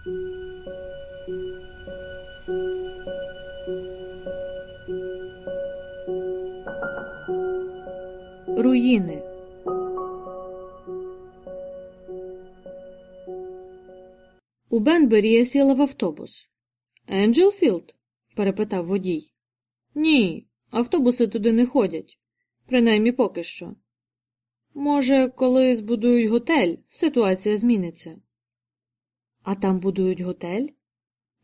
Руїни У Бенбері я сіла в автобус. Енджелфілд? перепитав водій. Ні, автобуси туди не ходять. Принаймні поки що. Може, коли збудують готель, ситуація зміниться. А там будують готель?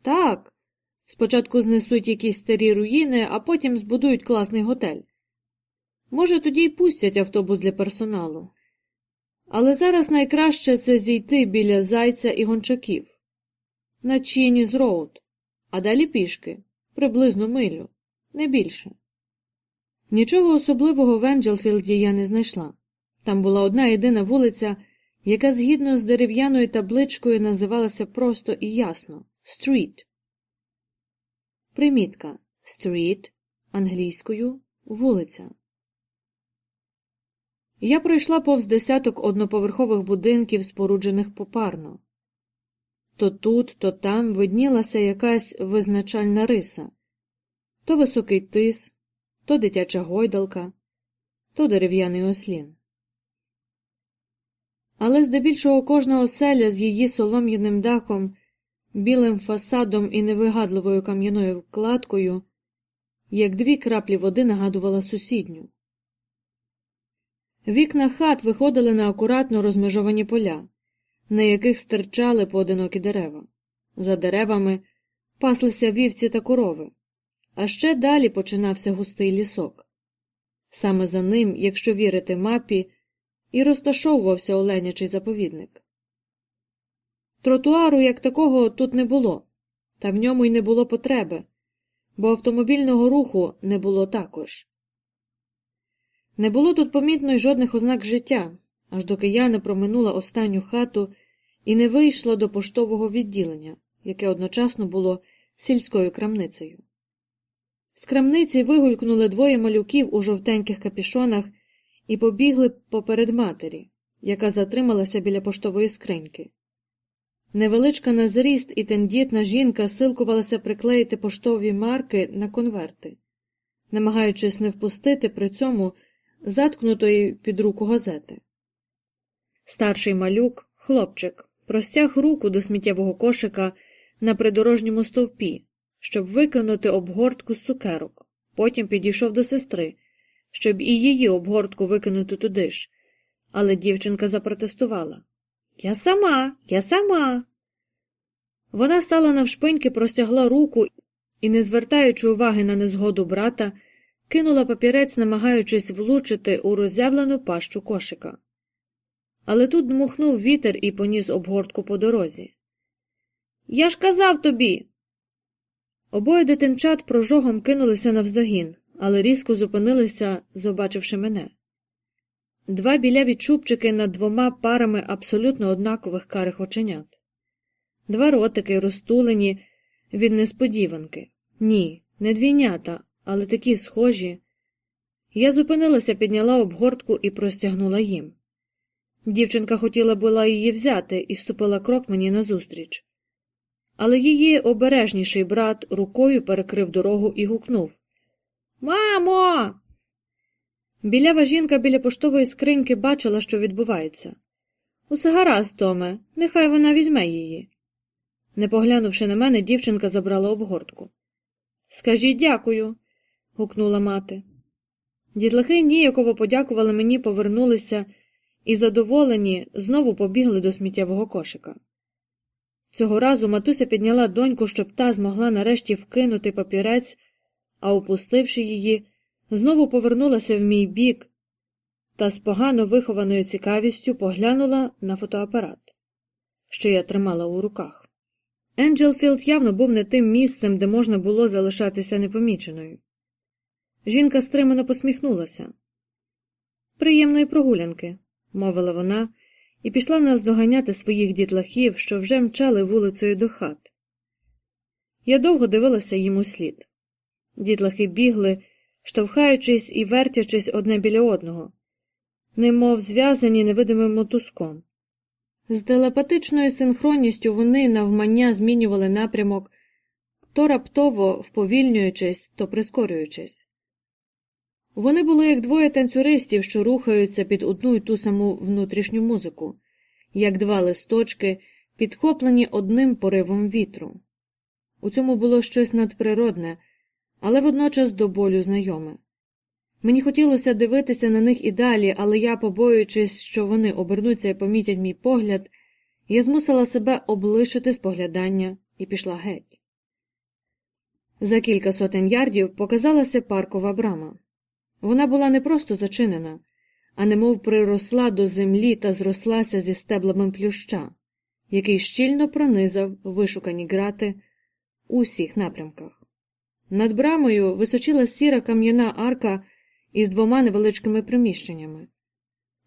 Так. Спочатку знесуть якісь старі руїни, а потім збудують класний готель. Може, тоді й пустять автобус для персоналу. Але зараз найкраще це зійти біля зайця і гончаків на Чініс Роуд, а далі пішки, приблизно милю, не більше. Нічого особливого в Енджелфілді я не знайшла. Там була одна єдина вулиця, яка згідно з дерев'яною табличкою називалася просто і ясно Street. Примітка Street англійською вулиця. Я пройшла повз десяток одноповерхових будинків, споруджених попарно. То тут, то там виднілася якась визначальна риса то високий тис, то дитяча гойдалка, то дерев'яний ослін. Але здебільшого кожна оселя з її солом'яним дахом, білим фасадом і невигадливою кам'яною вкладкою, як дві краплі води нагадувала сусідню. Вікна хат виходили на акуратно розмежовані поля на яких стирчали поодинокі дерева. За деревами паслися вівці та корови, а ще далі починався густий лісок. Саме за ним, якщо вірити мапі, і розташовувався оленячий заповідник. Тротуару, як такого, тут не було, та в ньому й не було потреби, бо автомобільного руху не було також. Не було тут помітно й жодних ознак життя, аж доки я не проминула останню хату і не вийшла до поштового відділення, яке одночасно було сільською крамницею. З крамниці вигулькнули двоє малюків у жовтеньких капішонах і побігли поперед матері, яка затрималася біля поштової скриньки. Невеличка на зріст і тендітна жінка силкувалася приклеїти поштові марки на конверти, намагаючись не впустити при цьому заткнутої під руку газети. Старший малюк, хлопчик, простяг руку до сміттєвого кошика на придорожньому стовпі, щоб викинути обгортку з цукерок, потім підійшов до сестри, щоб і її обгортку викинути туди ж. Але дівчинка запротестувала Я сама, я сама. Вона стала навшпиньки, простягла руку і, не звертаючи уваги на незгоду брата, кинула папірець, намагаючись влучити у роззявлену пащу кошика але тут дмухнув вітер і поніс обгортку по дорозі. Я ж казав тобі. Обоє дитинчат прожогом кинулися навздогін, але різко зупинилися, побачивши мене. Два біляві чубчики над двома парами абсолютно однакових карих оченят, два ротики розтулені від несподіванки. Ні, не двійнята, але такі схожі. Я зупинилася, підняла обгортку і простягнула їм. Дівчинка хотіла була її взяти і ступила крок мені назустріч. Але її обережніший брат рукою перекрив дорогу і гукнув Мамо. Білява жінка біля поштової скриньки бачила, що відбувається. Усе гаразд, Томе, нехай вона візьме її. Не поглянувши на мене, дівчинка забрала обгортку. Скажіть дякую. гукнула мати. Дітлахи ніяково подякували мені, повернулися і, задоволені, знову побігли до сміттєвого кошика. Цього разу матуся підняла доньку, щоб та змогла нарешті вкинути папірець, а опустивши її, знову повернулася в мій бік та з погано вихованою цікавістю поглянула на фотоапарат, що я тримала у руках. Енджелфілд явно був не тим місцем, де можна було залишатися непоміченою. Жінка стримано посміхнулася. Приємної прогулянки, мовила вона, і пішла наздоганяти своїх дітлахів, що вже мчали вулицею до хат. Я довго дивилася їм у слід. Дітлахи бігли, штовхаючись і вертячись одне біля одного, немов зв'язані невидимим мотузком. З телепатичною синхронністю вони навмання змінювали напрямок, то раптово вповільнюючись, то прискорюючись. Вони були як двоє танцюристів, що рухаються під одну й ту саму внутрішню музику, як два листочки, підхоплені одним поривом вітру. У цьому було щось надприродне, але водночас до болю знайоме. Мені хотілося дивитися на них і далі, але я, побоюючись, що вони обернуться і помітять мій погляд, я змусила себе облишити споглядання і пішла геть. За кілька сотень ярдів показалася паркова брама. Вона була не просто зачинена, а немов приросла до землі та зрослася зі стеблами плюща, який щільно пронизав вишукані грати у всіх напрямках. Над брамою височила сіра кам'яна арка із двома невеличкими приміщеннями.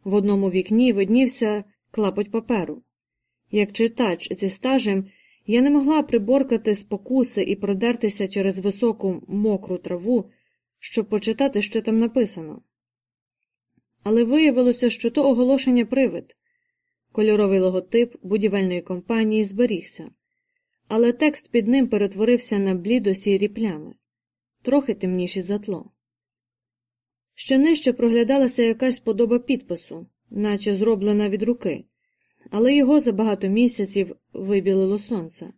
В одному вікні виднівся клапоть паперу. Як читач зі стажем, я не могла приборкати спокуси і продертися через високу мокру траву, щоб почитати, що там написано. Але виявилося, що то оголошення привид. Кольоровий логотип будівельної компанії зберігся, але текст під ним перетворився на блідо сірі плями, трохи темніші за тло. Ще нижче проглядалася якась подоба підпису, наче зроблена від руки, але його за багато місяців вибілило сонце.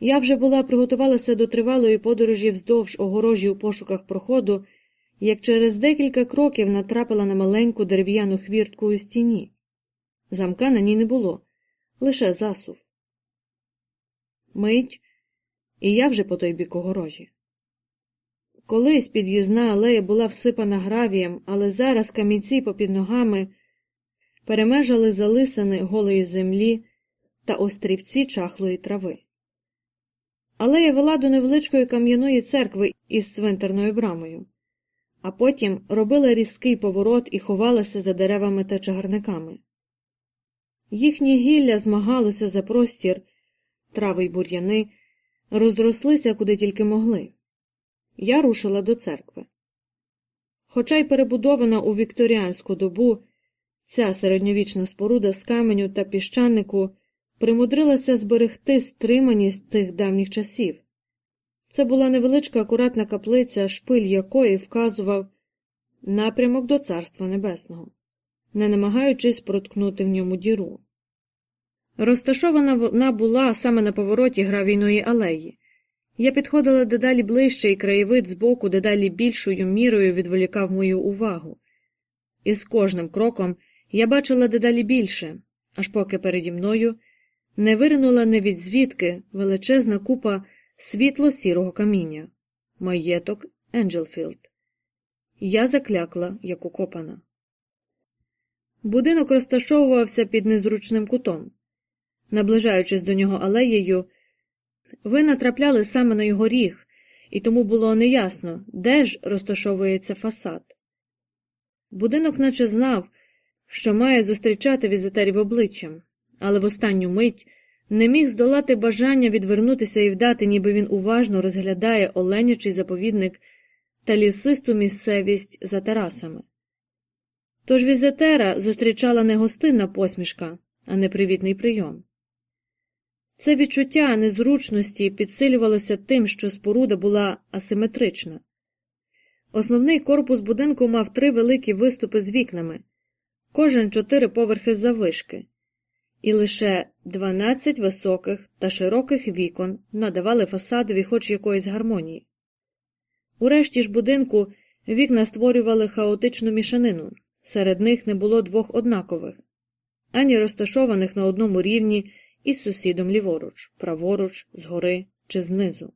Я вже була приготувалася до тривалої подорожі вздовж огорожі у пошуках проходу, як через декілька кроків натрапила на маленьку дерев'яну хвіртку у стіні. Замка на ній не було, лише засув. Мить, і я вже по той бік огорожі. Колись під'їзна алея була всипана гравієм, але зараз камінці попід ногами перемежали залисини голої землі та острівці чахлої трави. Алея вела до невеличкої кам'яної церкви із цвинтарною брамою, а потім робила різкий поворот і ховалася за деревами та чагарниками. Їхнє гілля змагалося за простір, трави й бур'яни, роздрослися куди тільки могли. Я рушила до церкви. Хоча й перебудована у вікторіанську добу, ця середньовічна споруда з каменю та піщанику примудрилася зберегти стриманість тих давніх часів. Це була невеличка акуратна каплиця, шпиль якої вказував напрямок до Царства Небесного, не намагаючись проткнути в ньому діру. Розташована вона була саме на повороті гравійної алеї. Я підходила дедалі ближче, і краєвид збоку дедалі більшою мірою відволікав мою увагу. І з кожним кроком я бачила дедалі більше, аж поки переді мною не виринула не від звідки величезна купа світло сірого каміння, маєток Енджелфілд. Я заклякла, як укопана. Будинок розташовувався під незручним кутом. Наближаючись до нього алеєю, ви натрапляли саме на його ріг, і тому було неясно, де ж розташовується фасад. Будинок наче знав, що має зустрічати візитерів обличчям, але в останню мить не міг здолати бажання відвернутися і вдати, ніби він уважно розглядає оленячий заповідник та лісисту місцевість за терасами. Тож візитера зустрічала не гостинна посмішка, а непривітний прийом. Це відчуття незручності підсилювалося тим, що споруда була асиметрична. Основний корпус будинку мав три великі виступи з вікнами, кожен чотири поверхи завишки, і лише дванадцять високих та широких вікон надавали фасадові хоч якоїсь гармонії. Урешті ж будинку вікна створювали хаотичну мішанину, серед них не було двох однакових, ані розташованих на одному рівні із сусідом ліворуч, праворуч, згори чи знизу.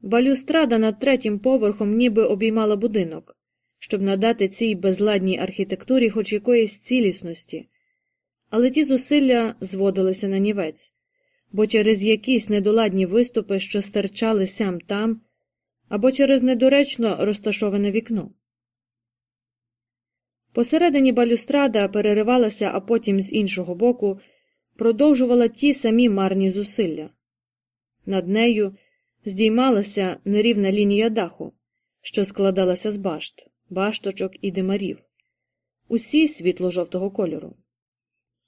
Балюстрада над третім поверхом ніби обіймала будинок, щоб надати цій безладній архітектурі хоч якоїсь цілісності, але ті зусилля зводилися на нівець, бо через якісь недоладні виступи, що стирчали сям там, або через недоречно розташоване вікно. Посередині балюстрада переривалася, а потім з іншого боку продовжувала ті самі марні зусилля. Над нею здіймалася нерівна лінія даху, що складалася з башт, башточок і димарів, усі світло жовтого кольору.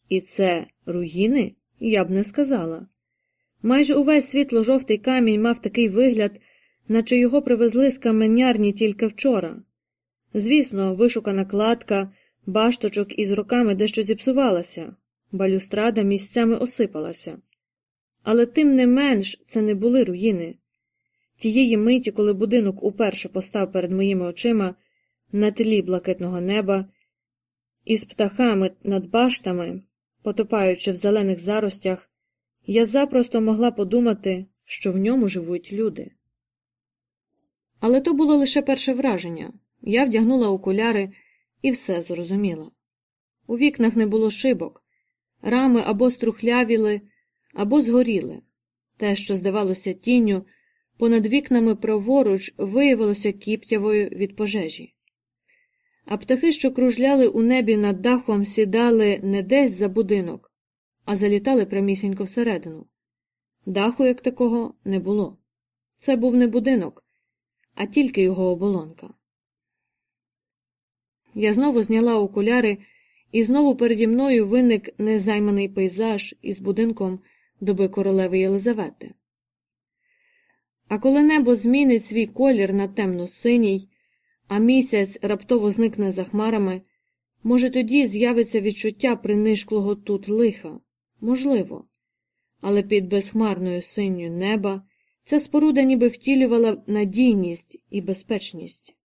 І це руїни? Я б не сказала. Майже увесь світло жовтий камінь мав такий вигляд, наче його привезли з каменярні тільки вчора. Звісно, вишукана кладка, башточок із роками дещо зіпсувалася, балюстрада місцями осипалася. Але тим не менш це не були руїни. Тієї миті, коли будинок уперше постав перед моїми очима на тлі блакитного неба, із птахами над баштами, потопаючи в зелених заростях, я запросто могла подумати, що в ньому живуть люди. Але то було лише перше враження я вдягнула окуляри і все зрозуміла. У вікнах не було шибок, рами або струхлявіли, або згоріли. Те, що здавалося тінню, понад вікнами праворуч виявилося кіптявою від пожежі. А птахи, що кружляли у небі над дахом, сідали не десь за будинок, а залітали прямісінько всередину. Даху, як такого, не було. Це був не будинок, а тільки його оболонка. Я знову зняла окуляри, і знову переді мною виник незайманий пейзаж із будинком доби королеви Єлизавети. А коли небо змінить свій колір на темно синій, а місяць раптово зникне за хмарами, може, тоді з'явиться відчуття принишклого тут лиха можливо, але під безхмарною синьою неба ця споруда ніби втілювала надійність і безпечність.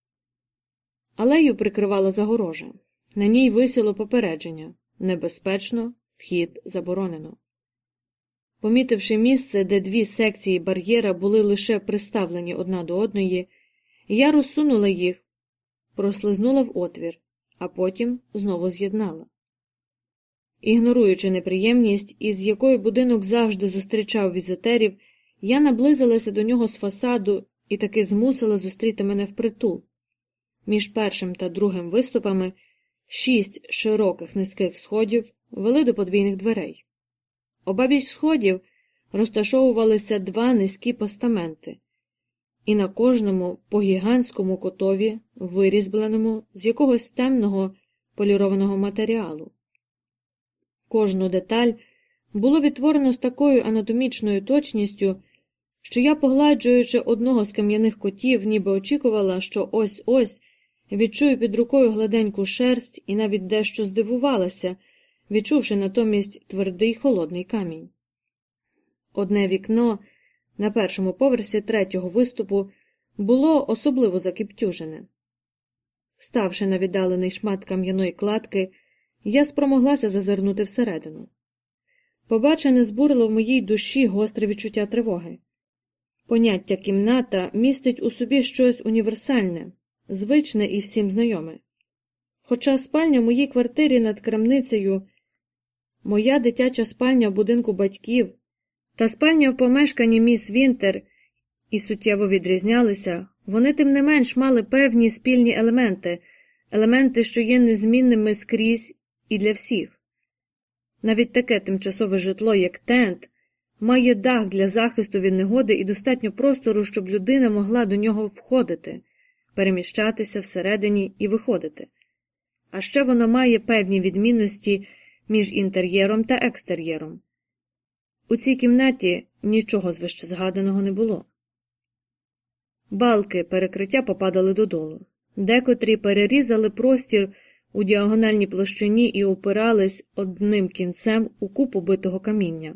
Алею прикривала загорожа. На ній висіло попередження небезпечно, вхід заборонено. Помітивши місце, де дві секції бар'єра були лише приставлені одна до одної, я розсунула їх, прослизнула в отвір, а потім знову з'єднала. Ігноруючи неприємність, із якою будинок завжди зустрічав візитерів, я наблизилася до нього з фасаду і таки змусила зустріти мене впритул. Між першим та другим виступами шість широких низьких сходів вели до подвійних дверей. Обабіч сходів розташовувалися два низькі постаменти, і на кожному по гігантському котові, вирізбленому з якогось темного полірованого матеріалу. Кожну деталь було відтворено з такою анатомічною точністю, що я, погладжуючи одного з кам'яних котів, ніби очікувала, що ось ось відчую під рукою гладеньку шерсть і навіть дещо здивувалася, відчувши натомість твердий холодний камінь. Одне вікно на першому поверсі третього виступу було особливо закіптюжене. Ставши на віддалений шмат кам'яної кладки, я спромоглася зазирнути всередину. Побачене збурило в моїй душі гостре відчуття тривоги. Поняття кімната містить у собі щось універсальне, звичне і всім знайоме. Хоча спальня в моїй квартирі над крамницею, моя дитяча спальня в будинку батьків та спальня в помешканні міс Вінтер і суттєво відрізнялися, вони тим не менш мали певні спільні елементи, елементи, що є незмінними скрізь і для всіх. Навіть таке тимчасове житло, як тент, має дах для захисту від негоди і достатньо простору, щоб людина могла до нього входити, переміщатися всередині і виходити. А ще воно має певні відмінності між інтер'єром та екстер'єром. У цій кімнаті нічого з згаданого не було. Балки перекриття попадали додолу, декотрі перерізали простір у діагональній площині і упирались одним кінцем у купу битого каміння,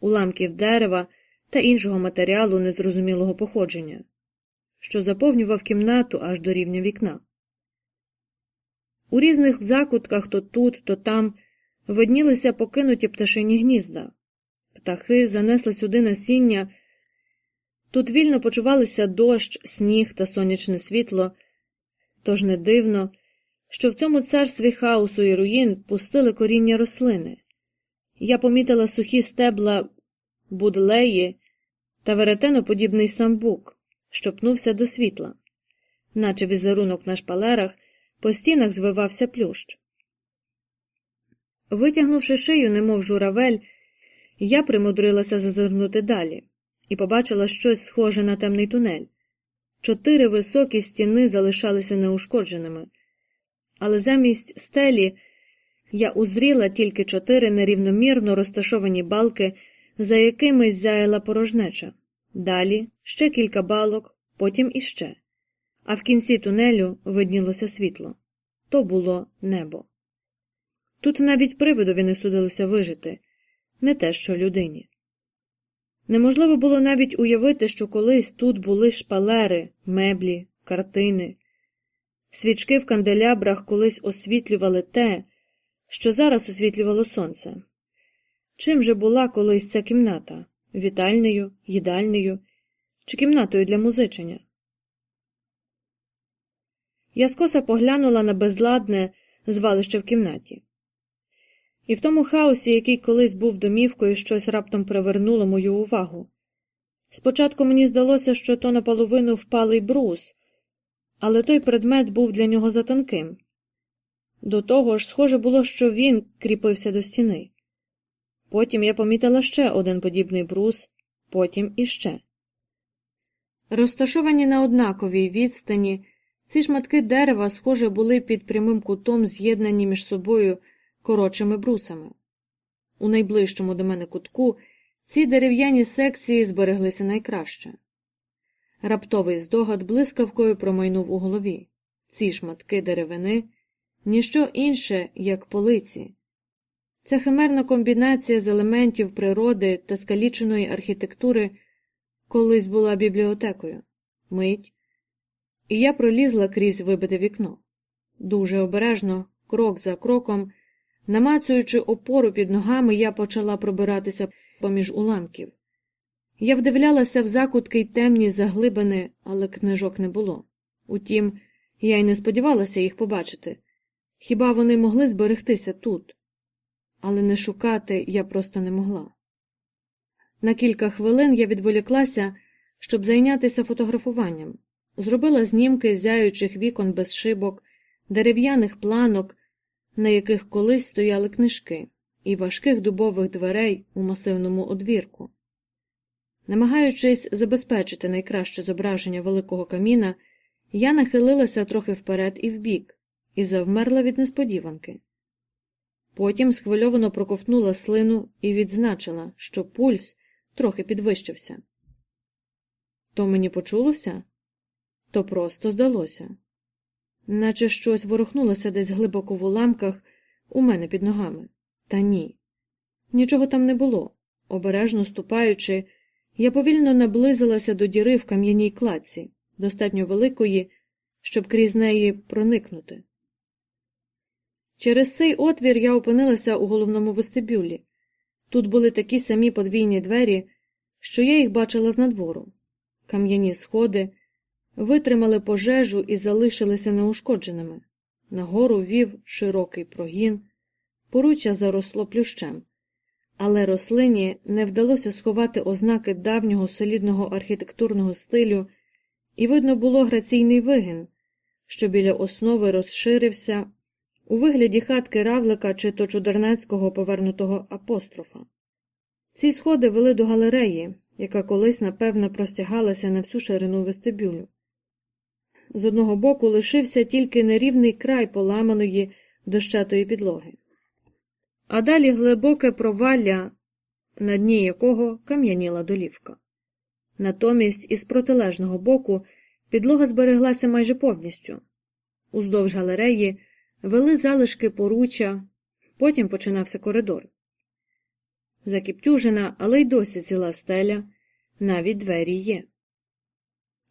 уламків дерева та іншого матеріалу незрозумілого походження, що заповнював кімнату аж до рівня вікна. У різних закутках то тут, то там виднілися покинуті пташині гнізда, птахи занесли сюди насіння. Тут вільно почувалися дощ, сніг та сонячне світло, тож не дивно, що в цьому царстві хаосу і руїн пустили коріння рослини. Я помітила сухі стебла будлеї та веретеноподібний самбук, що пнувся до світла, наче візерунок на шпалерах, по стінах звивався плющ. Витягнувши шию, немов журавель, я примудрилася зазирнути далі і побачила щось схоже на темний тунель. Чотири високі стіни залишалися неушкодженими але замість стелі я узріла тільки чотири нерівномірно розташовані балки, за якими зяяла порожнеча. Далі ще кілька балок, потім іще. А в кінці тунелю виднілося світло то було небо. Тут навіть привидові не судилося вижити, не те що людині. Неможливо було навіть уявити, що колись тут були шпалери, меблі, картини. Свічки в канделябрах колись освітлювали те, що зараз освітлювало сонце. Чим же була колись ця кімната вітальнею, їдальнею чи кімнатою для музичення? Я скоса поглянула на безладне звалище в кімнаті. І в тому хаосі, який колись був домівкою, щось раптом привернуло мою увагу. Спочатку мені здалося, що то наполовину впалий брус, але той предмет був для нього затонким. До того ж, схоже було, що він кріпився до стіни. Потім я помітила ще один подібний брус, потім іще. Розташовані на однаковій відстані, ці шматки дерева, схоже, були під прямим кутом з'єднані між собою коротшими брусами. У найближчому до мене кутку ці дерев'яні секції збереглися найкраще. Раптовий здогад блискавкою промайнув у голові ці шматки деревини, ніщо інше, як полиці. Ця химерна комбінація з елементів природи та скаліченої архітектури колись була бібліотекою, мить, і я пролізла крізь вибите вікно. Дуже обережно, крок за кроком, намацуючи опору під ногами, я почала пробиратися поміж уламків. Я вдивлялася в закутки й темні заглибини, але книжок не було. Утім, я й не сподівалася їх побачити. Хіба вони могли зберегтися тут? Але не шукати я просто не могла. На кілька хвилин я відволіклася, щоб зайнятися фотографуванням, зробила знімки зяючих вікон без шибок, дерев'яних планок, на яких колись стояли книжки, і важких дубових дверей у масивному одвірку. Намагаючись забезпечити найкраще зображення великого каміна, я нахилилася трохи вперед і вбік, і завмерла від несподіванки. Потім схвильовано проковтнула слину і відзначила, що пульс трохи підвищився. То мені почулося, то просто здалося, наче щось ворухнулося десь глибоко в уламках у мене під ногами. Та ні. Нічого там не було. Обережно ступаючи, я повільно наблизилася до діри в кам'яній кладці, достатньо великої, щоб крізь неї проникнути. Через цей отвір я опинилася у головному вестибюлі. Тут були такі самі подвійні двері, що я їх бачила з надвору. Кам'яні сходи витримали пожежу і залишилися неушкодженими. Нагору вів широкий прогін, поруччя заросло плющем, але рослині не вдалося сховати ознаки давнього солідного архітектурного стилю, і видно було граційний вигін, що біля основи розширився у вигляді хатки равлика чи то чудернацького повернутого апострофа. Ці сходи вели до галереї, яка колись, напевно, простягалася на всю ширину вестибюлю. З одного боку лишився тільки нерівний край поламаної дощатої підлоги, а далі глибоке провалля, на дні якого кам'яніла долівка. Натомість із протилежного боку підлога збереглася майже повністю. Уздовж галереї вели залишки поруччя, потім починався коридор. Закіптюжена, але й досі ціла стеля, навіть двері є.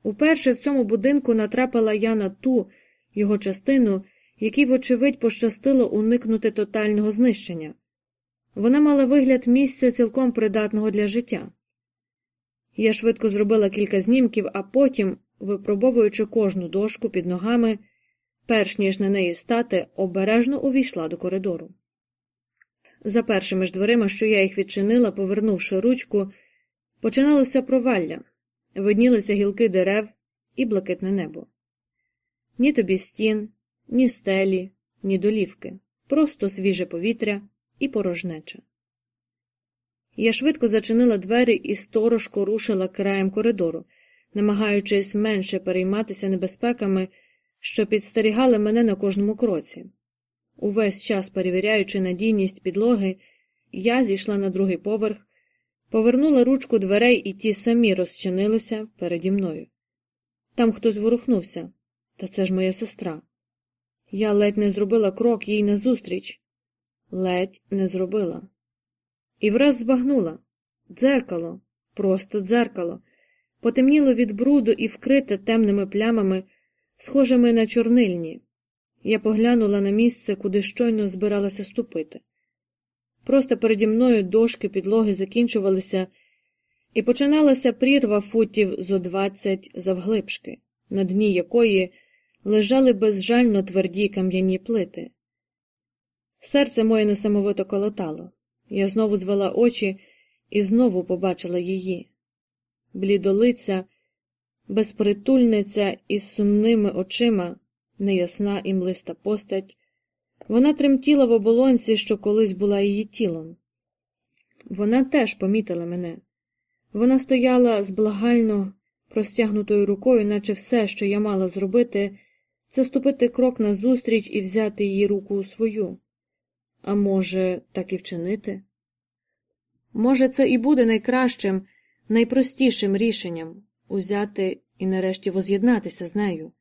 Уперше в цьому будинку натрапила я на ту його частину, якій, вочевидь, пощастило уникнути тотального знищення. Вона мала вигляд місця цілком придатного для життя. Я швидко зробила кілька знімків, а потім, випробовуючи кожну дошку під ногами, перш ніж на неї стати, обережно увійшла до коридору. За першими ж дверима, що я їх відчинила, повернувши ручку, починалося провалля, виднілися гілки дерев і блакитне небо. Ні тобі стін, ні стелі, ні долівки, просто свіже повітря і порожнеча. Я швидко зачинила двері і сторожко рушила краєм коридору, намагаючись менше перейматися небезпеками, що підстерігали мене на кожному кроці. увесь час перевіряючи надійність підлоги, я зійшла на другий поверх, повернула ручку дверей, і ті самі розчинилися переді мною. Там хтось ворухнувся, та це ж моя сестра. Я ледь не зробила крок їй назустріч. Ледь не зробила. І враз збагнула дзеркало, просто дзеркало, потемніло від бруду і вкрите темними плямами, схожими на чорнильні. Я поглянула на місце, куди щойно збиралася ступити. Просто переді мною дошки підлоги закінчувалися, і починалася прірва футів зо двадцять завглибшки, на дні якої лежали безжально тверді кам'яні плити. Серце моє несамовито колотало. Я знову звела очі і знову побачила її. Блідолиця, безпритульниця із сумними очима, неясна і млиста постать. Вона тремтіла в оболонці, що колись була її тілом. Вона теж помітила мене. Вона стояла з благально простягнутою рукою, наче все, що я мала зробити, це ступити крок назустріч і взяти її руку у свою. А може, так і вчинити? Може, це і буде найкращим, найпростішим рішенням узяти і нарешті воз'єднатися з нею.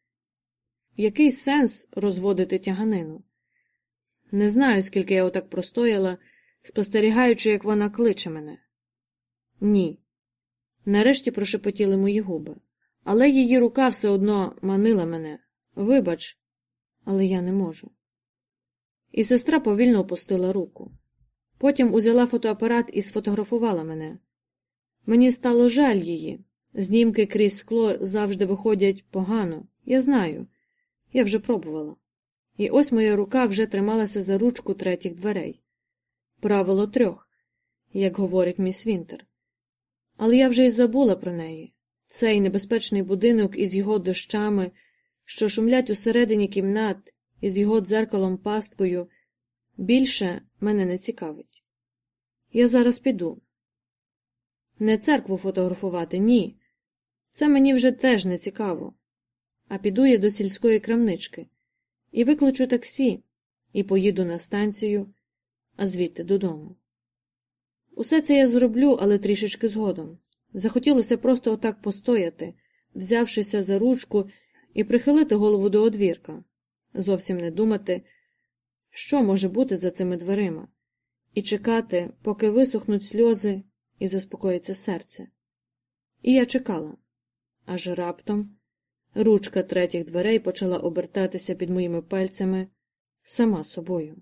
Який сенс розводити тяганину? Не знаю, скільки я отак простояла, спостерігаючи, як вона кличе мене. Ні. Нарешті прошепотіли мої губи, але її рука все одно манила мене. Вибач, але я не можу. І сестра повільно опустила руку. Потім узяла фотоапарат і сфотографувала мене. Мені стало жаль її. Знімки крізь скло завжди виходять погано, я знаю. Я вже пробувала. І ось моя рука вже трималася за ручку третіх дверей. Правило трьох, як говорить міс Вінтер. Але я вже й забула про неї цей небезпечний будинок із його дощами, що шумлять усередині кімнат, із його дзеркалом пасткою, більше мене не цікавить. Я зараз піду. Не церкву фотографувати, ні. Це мені вже теж не цікаво. А піду я до сільської крамнички і викличу таксі, і поїду на станцію, а звідти додому. Усе це я зроблю, але трішечки згодом. Захотілося просто отак постояти, взявшися за ручку і прихилити голову до одвірка, зовсім не думати, що може бути за цими дверима, і чекати, поки висохнуть сльози і заспокоїться серце. І я чекала, аж раптом ручка третіх дверей почала обертатися під моїми пальцями сама собою.